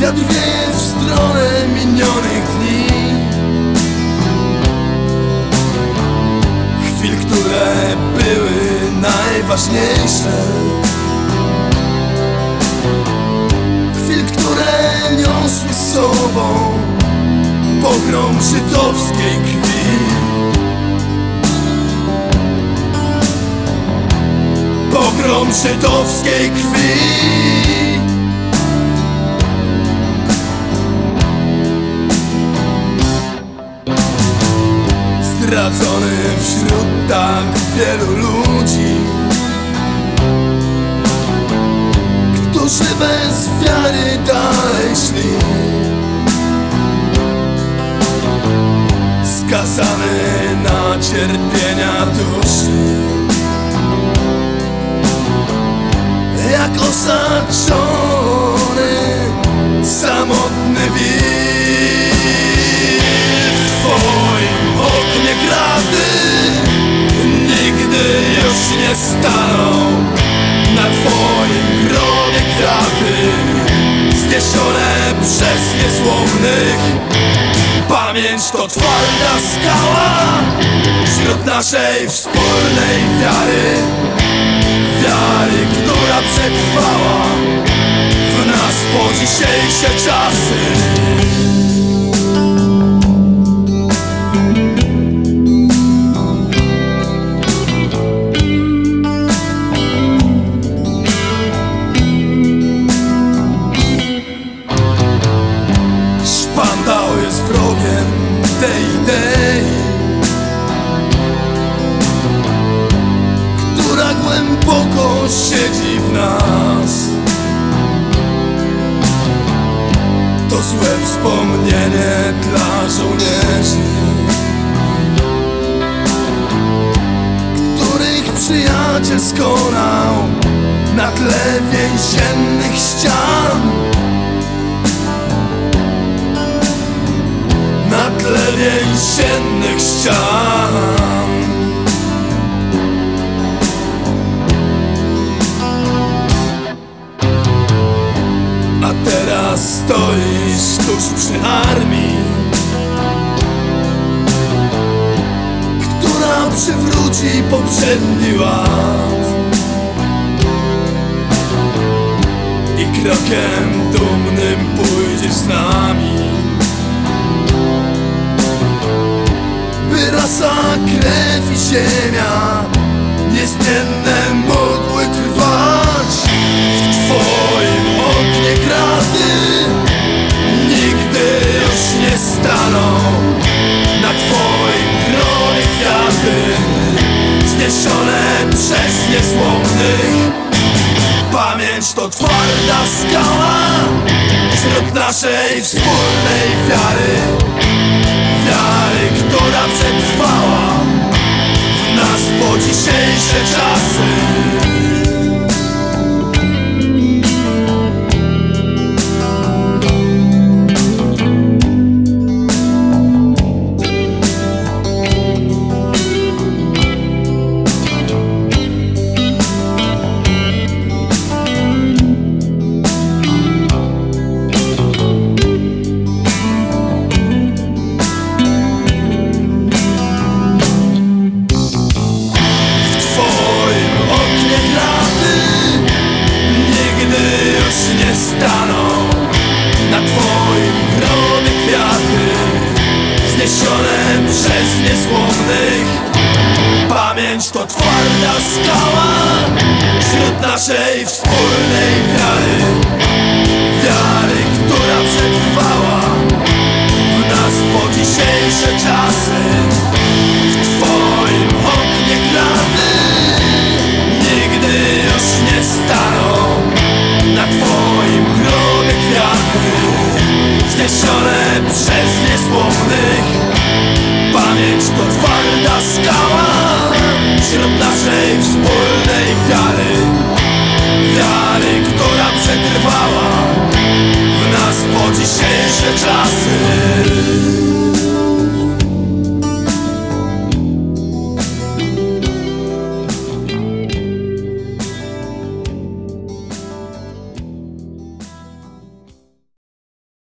Wiatr wieje w stronę minionych dni. Chwil, które były najważniejsze. Chwil, które niosły sobą Pogrom żydowskiej krwi. Pogrom żydowskiej krwi wielu ludzi Którzy bez wiary dalej szli. Skazany na cierpienia duszy Jak osaczony staną Na twoim grobie kwiaty Zniesione przez niezłomnych Pamięć to twarda skała Wśród naszej wspólnej wiary. Wiary, która przetrwała W nas po dzisiejsze czasy Złe wspomnienie dla żołnierzy Których przyjaciel skonał Na tle więziennych ścian. Na tle więziennych ścian stoisz tuż przy armii Która przywróci poprzedni ład. I krokiem dumnym pójdziesz z nami by rasa, krew i ziemia Niezmienne Pamięć to twarda skała Wśród naszej wspólnej wiary Zniesione przez niezłomnych. Pamięć to twarda skała Wśród naszej wspólnej wiary. Wiary, która przetrwała W nas po dzisiejsze czasy. W twoim oknie kraty Nigdy już nie staną. Na twoim grobie kwiaty Zniesione przez niezłomnych to twarda skała Wśród naszej wspólnej wiary. Wiary, która przetrwała W nas po dzisiejsze czasy